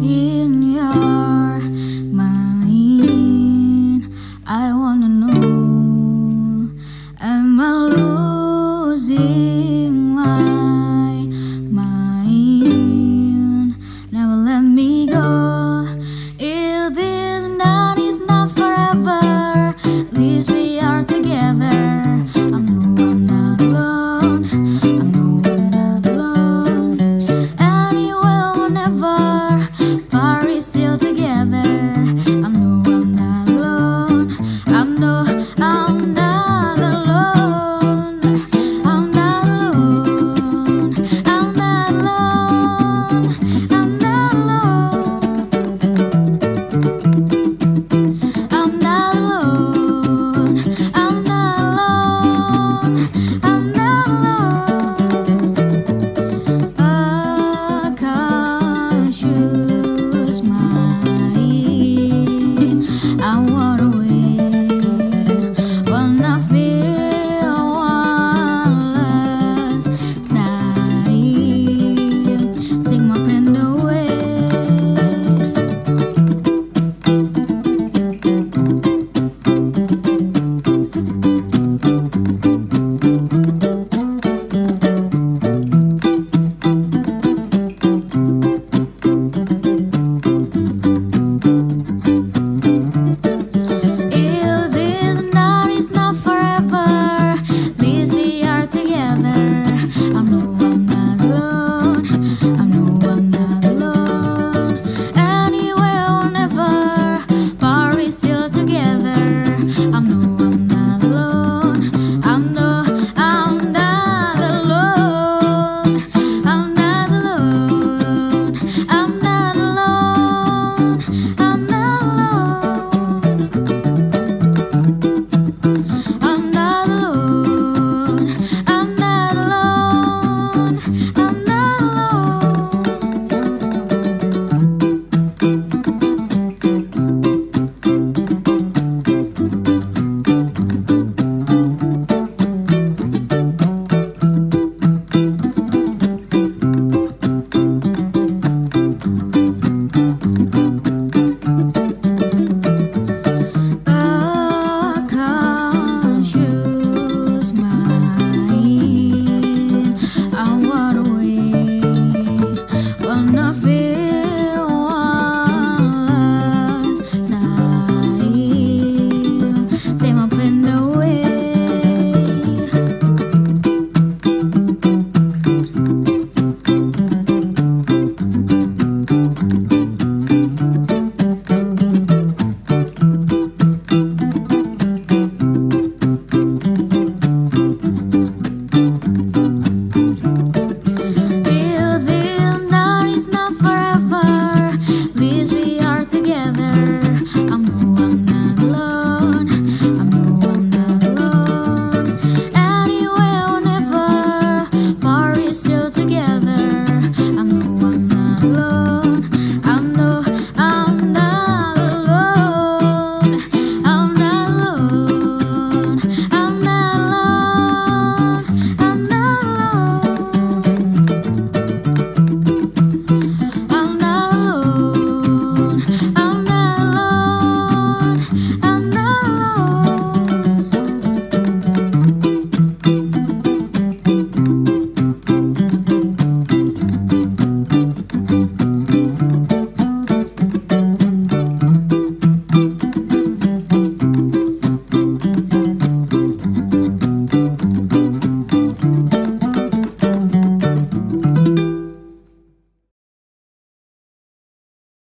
in Another